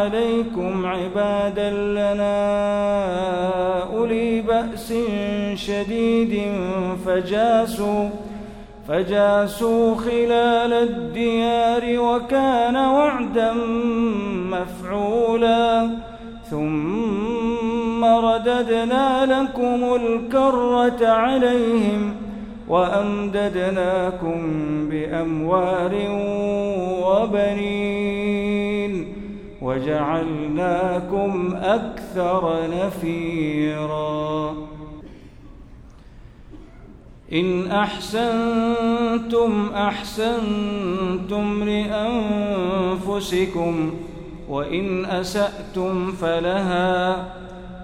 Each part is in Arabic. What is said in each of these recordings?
عليكم عبادا لنا أولي بأس شديد فجاسوا فجاسوا خلال الديار وكان وعدا مفعولا ثم رددنا لكم الكرة عليهم وأمددناكم بأموال وبنين وجعلناكم أكثر نفيرا. إن أحسنتم أحسنتم لأنفسكم وإن أسأتم فلها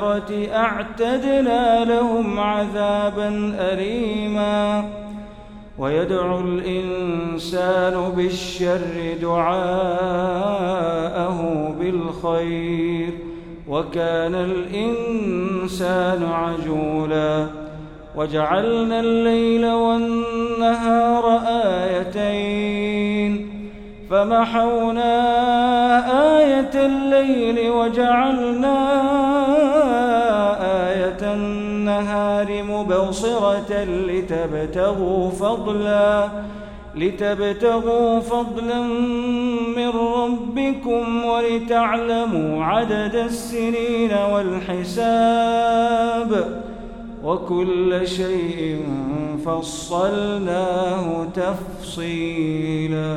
بالآخرة أعتدنا لهم عذابا أليما. ويدعو الإنسان بالشر دعاءه بالخير. وكان الإنسان عجولا. وجعلنا الليل والنهار آيتين. فمحونا آية الليل وجعلنا النهار مبصرة لتبتغوا فضلا لتبتغوا فضلا من ربكم ولتعلموا عدد السنين والحساب. وكل شيء فصلناه تفصيلا.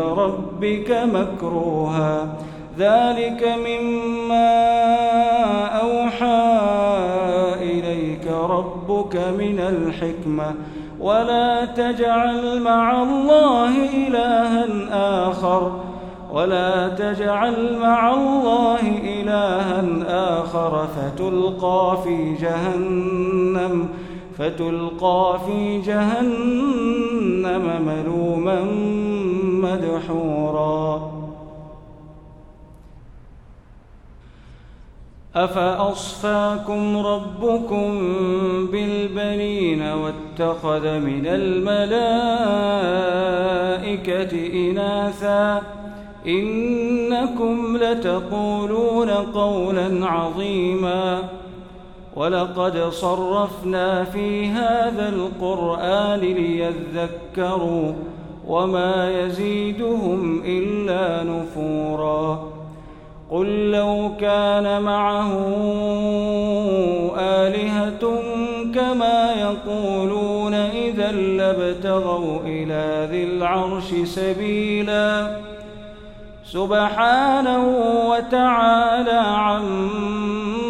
ربك مكروها. ذلك مما أوحى إليك ربك من الحكمة. ولا تجعل مع الله إلها آخر. ولا تجعل مع الله إلها آخر. فتلقى في جهنم فتلقى في جهنم ملوما مدحورا. أفأصفاكم ربكم بالبنين واتخذ من الملائكة إناثا إنكم لتقولون قولا عظيما. ولقد صرفنا في هذا القرآن ليذكروا وما يزيدهم إلا نفورا قل لو كان معه آلهة كما يقولون إذا لابتغوا إلى ذي العرش سبيلا سبحانه وتعالى عما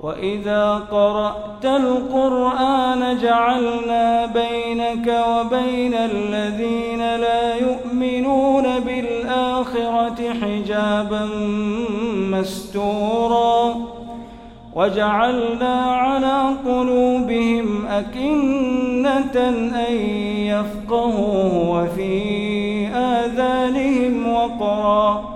وإذا قرأت القرآن جعلنا بينك وبين الذين لا يؤمنون بالآخرة حجابا مستورا وجعلنا على قلوبهم أكنة أن يفقهوه وفي آذانهم وقرا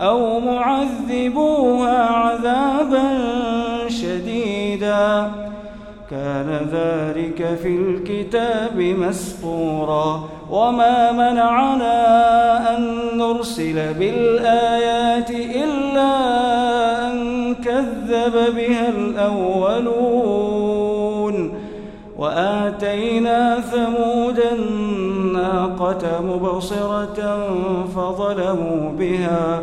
أو معذبوها عذابا شديدا. كان ذلك في الكتاب مسطورا. وما منعنا أن نرسل بالآيات إلا أن كذب بها الأولون. وآتينا ثمود الناقة مبصرة فظلموا بها.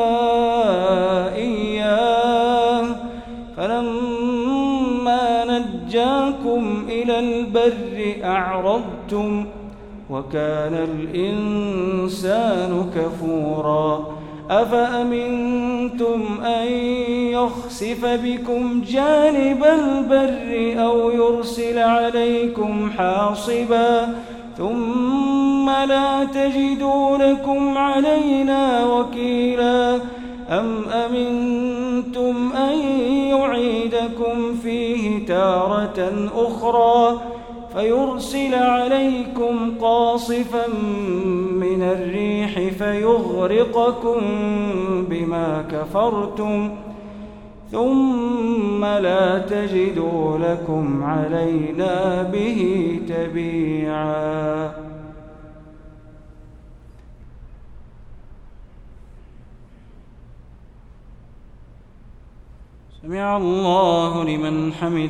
البر أعرضتم وكان الإنسان كفورا أفأمنتم أن يخسف بكم جانب البر أو يرسل عليكم حاصبا ثم لا تجدوا لكم علينا وكيلا أم أمنتم أن أخرى فيرسل عليكم قاصفا من الريح فيغرقكم بما كفرتم ثم لا تجدوا لكم علينا به تبيعا. سمع الله لمن حمد